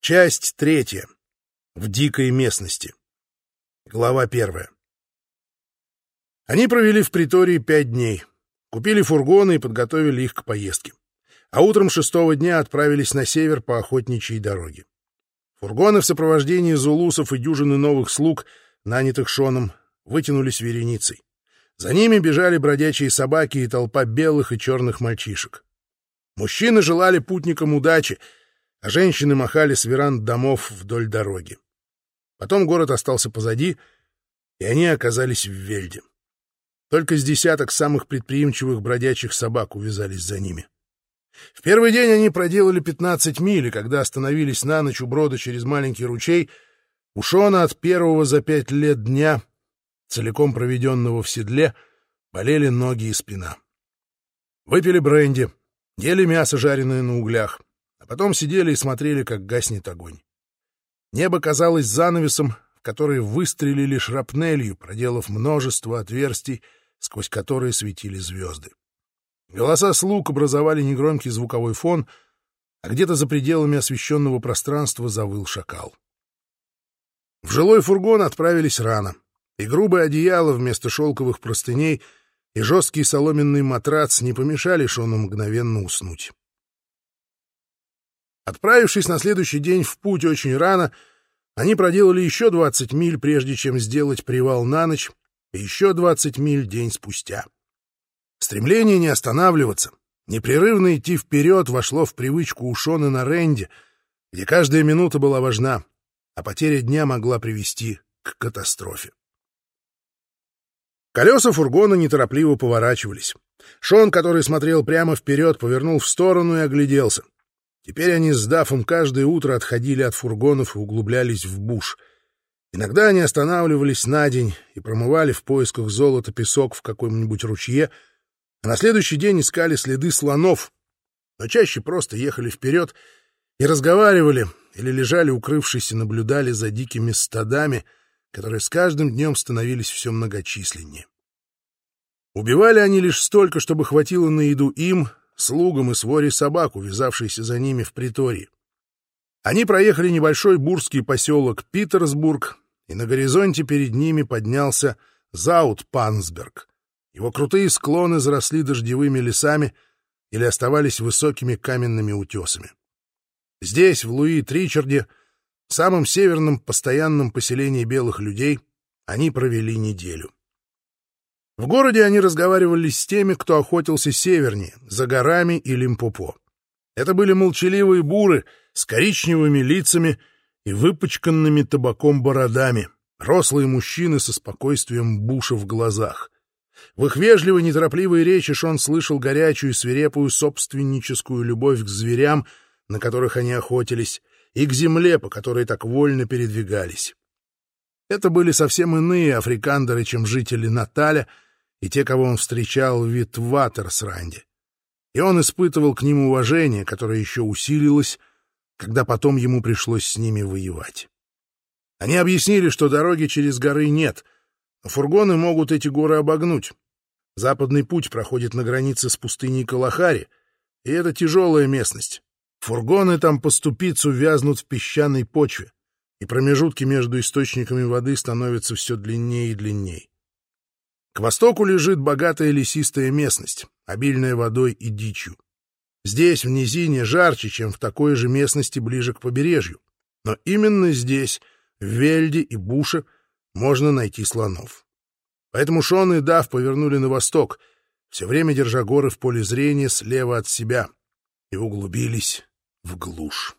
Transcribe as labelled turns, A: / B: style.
A: Часть третья. В дикой местности. Глава первая. Они провели в притории пять дней, купили фургоны и подготовили их к поездке. А утром шестого дня отправились на север по охотничьей дороге. Фургоны в сопровождении зулусов и дюжины новых слуг, нанятых Шоном, вытянулись вереницей. За ними бежали бродячие собаки и толпа белых и черных мальчишек. Мужчины желали путникам удачи, а женщины махали с веранд домов вдоль дороги. Потом город остался позади, и они оказались в Вельде. Только с десяток самых предприимчивых бродячих собак увязались за ними. В первый день они проделали 15 миль, и когда остановились на ночь у брода через маленький ручей, у Шона от первого за пять лет дня, целиком проведенного в седле, болели ноги и спина. Выпили бренди, ели мясо, жареное на углях, потом сидели и смотрели, как гаснет огонь. Небо казалось занавесом, в который выстрелили шрапнелью, проделав множество отверстий, сквозь которые светили звезды. Голоса слуг образовали негромкий звуковой фон, а где-то за пределами освещенного пространства завыл шакал. В жилой фургон отправились рано, и грубое одеяло вместо шелковых простыней и жесткий соломенный матрац не помешали Шону мгновенно уснуть. Отправившись на следующий день в путь очень рано, они проделали еще 20 миль, прежде чем сделать привал на ночь, и еще 20 миль день спустя. Стремление не останавливаться, непрерывно идти вперед вошло в привычку у Шона на Ренде, где каждая минута была важна, а потеря дня могла привести к катастрофе. Колеса фургона неторопливо поворачивались. Шон, который смотрел прямо вперед, повернул в сторону и огляделся. Теперь они с Дафом каждое утро отходили от фургонов и углублялись в буш. Иногда они останавливались на день и промывали в поисках золота песок в каком-нибудь ручье, а на следующий день искали следы слонов, но чаще просто ехали вперед и разговаривали или лежали укрывшись и наблюдали за дикими стадами, которые с каждым днем становились все многочисленнее. Убивали они лишь столько, чтобы хватило на еду им, слугам и своре собак, увязавшейся за ними в притории. Они проехали небольшой бурский поселок Питерсбург, и на горизонте перед ними поднялся Заут-Пансберг. Его крутые склоны заросли дождевыми лесами или оставались высокими каменными утесами. Здесь, в Луи-Тричарде, самом северном постоянном поселении белых людей, они провели неделю. В городе они разговаривали с теми, кто охотился севернее, за горами и Лимпопо. Это были молчаливые буры с коричневыми лицами и выпачканными табаком бородами, рослые мужчины со спокойствием буша в глазах. В их вежливой, неторопливой речи Шон слышал горячую свирепую собственническую любовь к зверям, на которых они охотились, и к земле, по которой так вольно передвигались. Это были совсем иные африкандеры, чем жители Наталя — и те, кого он встречал в Витватерсранде. И он испытывал к ним уважение, которое еще усилилось, когда потом ему пришлось с ними воевать. Они объяснили, что дороги через горы нет, но фургоны могут эти горы обогнуть. Западный путь проходит на границе с пустыней Калахари, и это тяжелая местность. Фургоны там по ступицу вязнут в песчаной почве, и промежутки между источниками воды становятся все длиннее и длиннее. К востоку лежит богатая лесистая местность, обильная водой и дичью. Здесь, в низине, жарче, чем в такой же местности ближе к побережью. Но именно здесь, в Вельде и Буше, можно найти слонов. Поэтому Шон и Дав повернули на восток, все время держа горы в поле зрения слева от себя, и углубились в глушь.